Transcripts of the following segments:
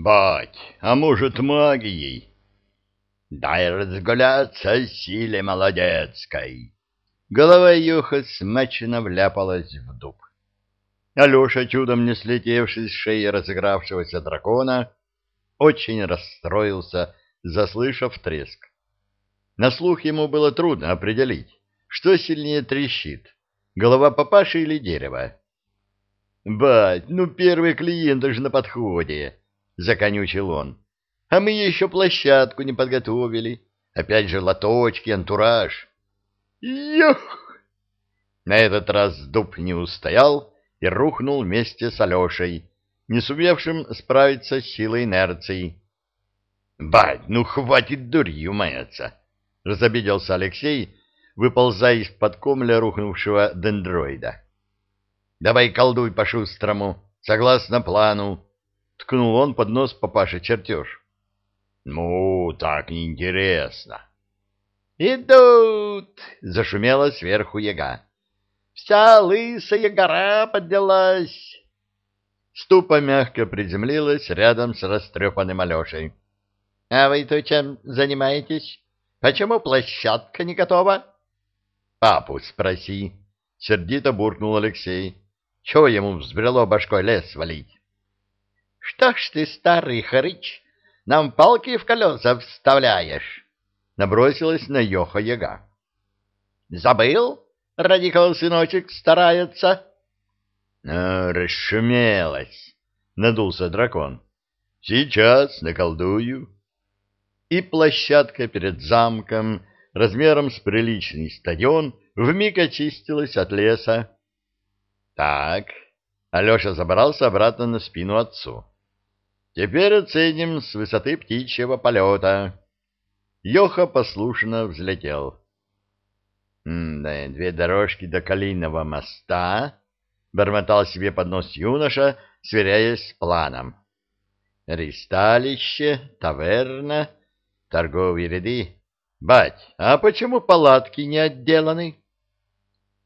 Бать, а может, магией? Дай разгуляться силе молодецкой. Голова Юха смачно вляпалась в дуб. Алеша, чудом не слетевший с шеи разыгравшегося дракона, очень расстроился, заслышав треск. На слух ему было трудно определить, что сильнее трещит, голова папаши или дерево. — Бать, ну первый клиент же на подходе, — законючил он. — А мы еще площадку не подготовили. Опять же лоточки, антураж. — Йох! На этот раз дуб не устоял и рухнул вместе с Алешей, не сумевшим справиться с силой инерции. — Бать, ну хватит дурью маяться! — разобиделся Алексей, выползая из-под комля рухнувшего дендроида. — Давай колдуй по-шустрому, согласно плану, — ткнул он под нос папаше чертеж. — Ну, так неинтересно. — Идут! — зашумела сверху яга. — Вся лысая гора поднялась. Ступа мягко приземлилась рядом с растрепанным Алешей. — А вы-то чем занимаетесь? Почему площадка не готова? — Папу спроси, — сердито буркнул Алексей. — Чего ему взбрело башкой лес валить? — Что ж ты, старый хрыч, нам палки в колеса вставляешь? — набросилась на Йоха Яга. — Забыл? Радикал сыночек старается. А, расшумелась, надулся дракон. Сейчас наколдую. И площадка перед замком, размером с приличный стадион, вмиг очистилась от леса. Так, Алеша забрался обратно на спину отцу. Теперь оценим с высоты птичьего полета. Йоха послушно взлетел. Две дорожки до Калиного моста, — бормотал себе под нос юноша, сверяясь с планом. «Ристалище, таверна, торговые ряды. Бать, а почему палатки не отделаны?»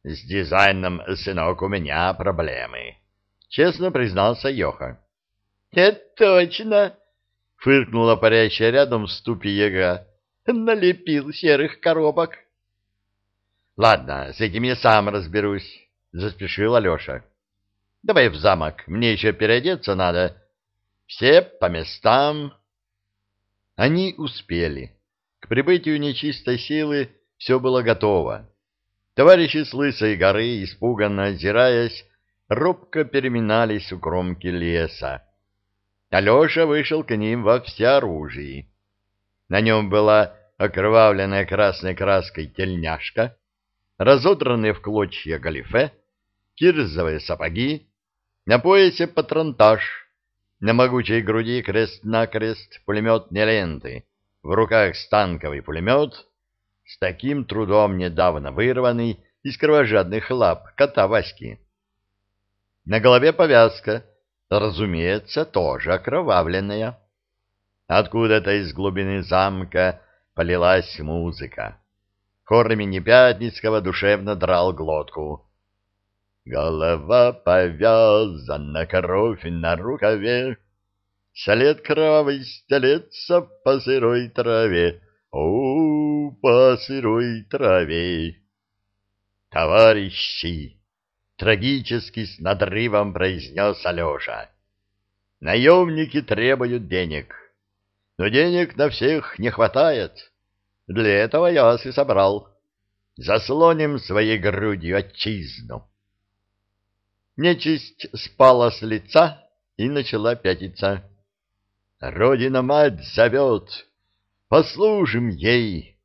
«С дизайном, сынок, у меня проблемы», — честно признался Йоха. «Это точно!» — фыркнула парящая рядом в ступе яга. «Налепил серых коробок». «Ладно, с этим я сам разберусь». — заспешил Алеша. — Давай в замок, мне еще переодеться надо. Все по местам. Они успели. К прибытию нечистой силы все было готово. Товарищи с Лысой горы, испуганно озираясь, робко переминались у кромки леса. Алеша вышел к ним во всеоружии. На нем была окровавленная красной краской тельняшка, разодранные в клочья галифе, кирзовые сапоги, на поясе патронтаж, на могучей груди крест-накрест пулеметные ленты, в руках станковый пулемет, с таким трудом недавно вырванный из кровожадных лап кота Васьки. На голове повязка, разумеется, тоже окровавленная. Откуда-то из глубины замка полилась музыка. Хор имени Пятницкого душевно драл глотку. Голова повязана, кровь на рукаве, След кровавый стелется по сырой траве, О, по сырой траве. Товарищи, трагически с надрывом произнес Алеша, Наемники требуют денег, но денег на всех не хватает. Для этого я вас и собрал. Заслоним своей грудью отчизну. Нечисть спала с лица и начала пятиться. «Родина-мать зовет! Послужим ей!»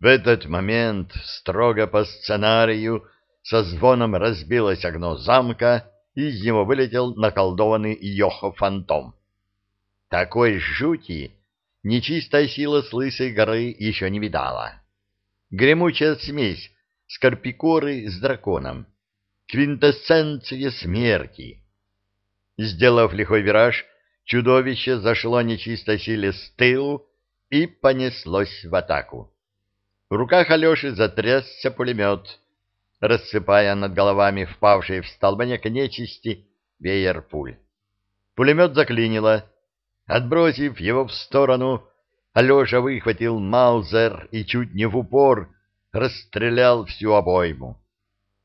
В этот момент, строго по сценарию, со звоном разбилось окно замка, и из него вылетел наколдованный Йохо-фантом. Такой жути нечистая сила с лысой горы еще не видала. Гремучая смесь скорпикоры с драконом квинтэссенция смерти. Сделав лихой вираж, чудовище зашло нечистой силе с тылу и понеслось в атаку. В руках Алеши затрясся пулемет, рассыпая над головами впавшие в столбняк нечисти веер пуль. Пулемет заклинило, Отбросив его в сторону, Алеша выхватил маузер и чуть не в упор расстрелял всю обойму.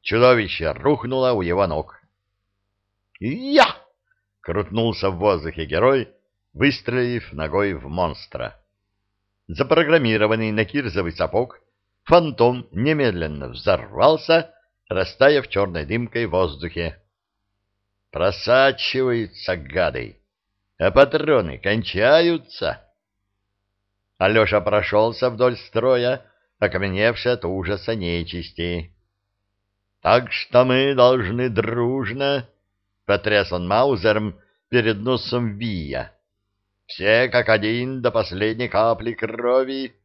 Чудовище рухнуло у его ног. «Я!» — крутнулся в воздухе герой, выстрелив ногой в монстра. Запрограммированный на кирзовый сапог, фантом немедленно взорвался, растаяв черной дымкой в воздухе. Просачиваются гады, а патроны кончаются. Алеша прошелся вдоль строя, окаменевший от ужаса нечисти. «Так что мы должны дружно...» — потряс он маузером перед носом Вия. «Все как один до последней капли крови».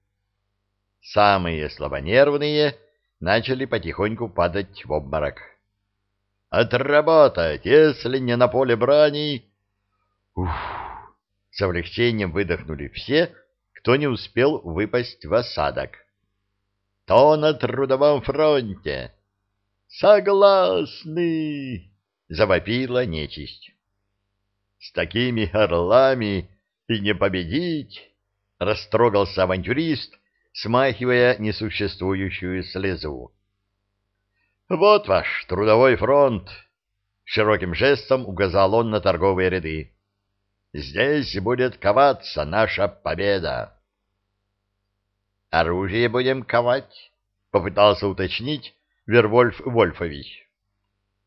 Самые слабонервные начали потихоньку падать в обморок. «Отработать, если не на поле брани...» Уф! С облегчением выдохнули все, кто не успел выпасть в осадок. «То на трудовом фронте!» «Согласны!» — завопила нечисть. «С такими орлами и не победить!» — растрогался авантюрист, смахивая несуществующую слезу. «Вот ваш трудовой фронт!» — широким жестом указал он на торговые ряды. «Здесь будет коваться наша победа!» «Оружие будем ковать?» — попытался уточнить Вервольф Вольфович.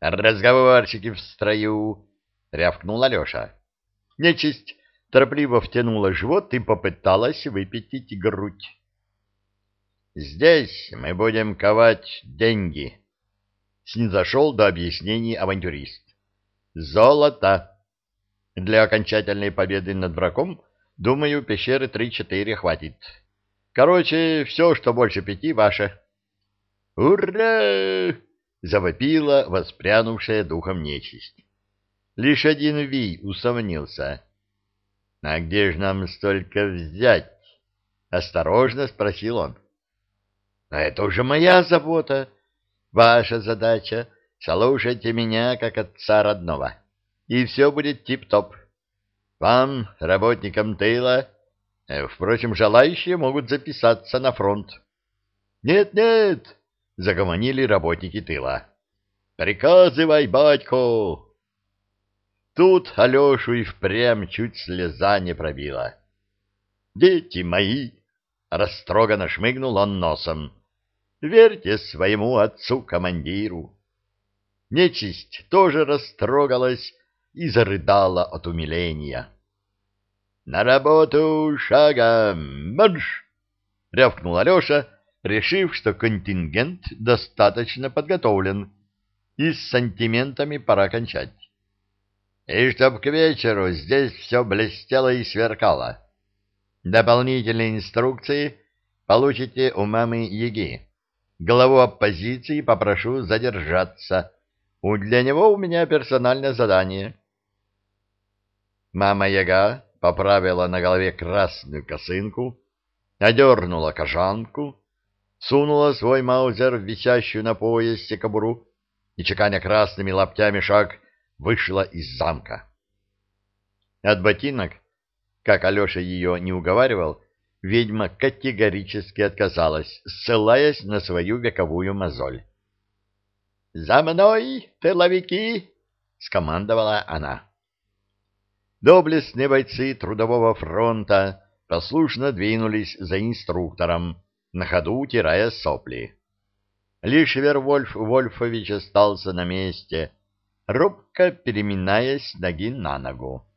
«Разговорчики в строю!» — рявкнул Алеша. Нечисть торопливо втянула живот и попыталась выпятить грудь. «Здесь мы будем ковать деньги», — снизошел до объяснений авантюрист. «Золото. Для окончательной победы над врагом, думаю, пещеры три-четыре хватит. Короче, все, что больше пяти, ваше». «Ура!» — завопила воспрянувшая духом нечисть. Лишь один Вий усомнился. «А где же нам столько взять?» — осторожно спросил он. «А это уже моя забота. Ваша задача — слушайте меня, как отца родного, и все будет тип-топ. Вам, работникам тыла, э, впрочем, желающие могут записаться на фронт». «Нет-нет!» загомонили работники тыла. «Приказывай, батько!» Тут Алешу и впрямь чуть слеза не пробила. «Дети мои!» — растроганно шмыгнул он носом. «Верьте своему отцу-командиру!» Нечисть тоже растрогалась и зарыдала от умиления. «На работу шагом! Марш!» — рявкнул Алеша, решив, что контингент достаточно подготовлен, и с сантиментами пора кончать. И чтоб к вечеру здесь все блестело и сверкало. Дополнительные инструкции получите у мамы Яги. Главу оппозиции попрошу задержаться. Для него у меня персональное задание. Мама Яга поправила на голове красную косынку, одернула кожанку, сунула свой маузер в висящую на поясе кобуру и, чеканя красными лаптями шаг, вышла из замка. От ботинок, как Алеша ее не уговаривал, ведьма категорически отказалась, ссылаясь на свою вековую мозоль. «За мной, тыловики!» — скомандовала она. Доблестные бойцы трудового фронта послушно двинулись за инструктором, на ходу утирая сопли. Лишь Вервольф Вольфович остался на месте, робко переминаясь ноги на ногу. —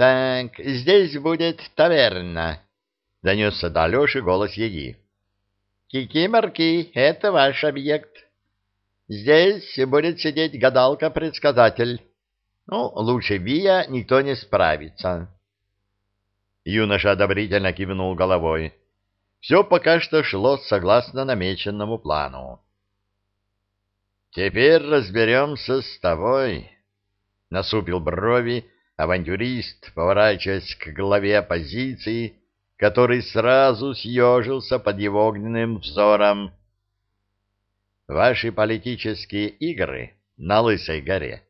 Так, здесь будет таверна, — донесся до Алеши голос Яги. — Кики-марки, это ваш объект. Здесь будет сидеть гадалка-предсказатель. Ну, лучше Вия никто не справится. Юноша одобрительно кивнул головой. Все пока что шло согласно намеченному плану. «Теперь разберемся с тобой», — насупил брови авантюрист, поворачиваясь к главе оппозиции, который сразу съежился под его огненным взором. «Ваши политические игры на Лысой горе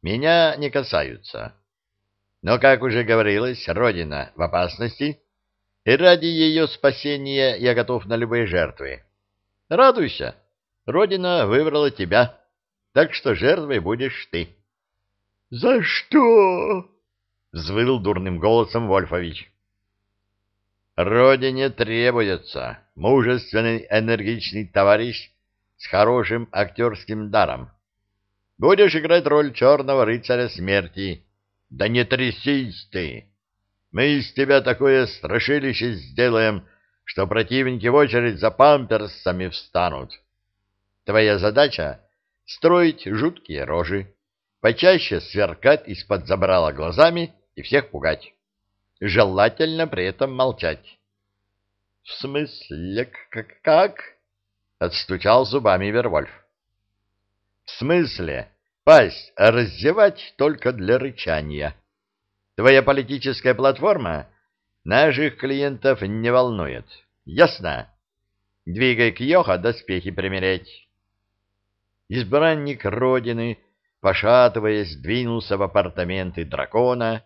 меня не касаются. Но, как уже говорилось, Родина в опасности, и ради ее спасения я готов на любые жертвы. Радуйся, Родина выбрала тебя, так что жертвой будешь ты. — За что? — взвыл дурным голосом Вольфович. — Родине требуется мужественный, энергичный товарищ с хорошим актерским даром. Будешь играть роль черного рыцаря смерти. Да не трясись ты! Мы из тебя такое страшилище сделаем, что противники в очередь за памперсами встанут. Твоя задача — строить жуткие рожи, почаще сверкать из-под забрала глазами и всех пугать. Желательно при этом молчать. — В смысле, как? отстучал зубами Вервольф. — В смысле, пасть раздевать только для рычания. Твоя политическая платформа наших клиентов не волнует. Ясно? Двигай к Йоха доспехи примерять. Избранник Родины, пошатываясь, двинулся в апартаменты дракона,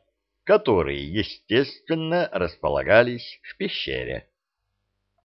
которые, естественно, располагались в пещере.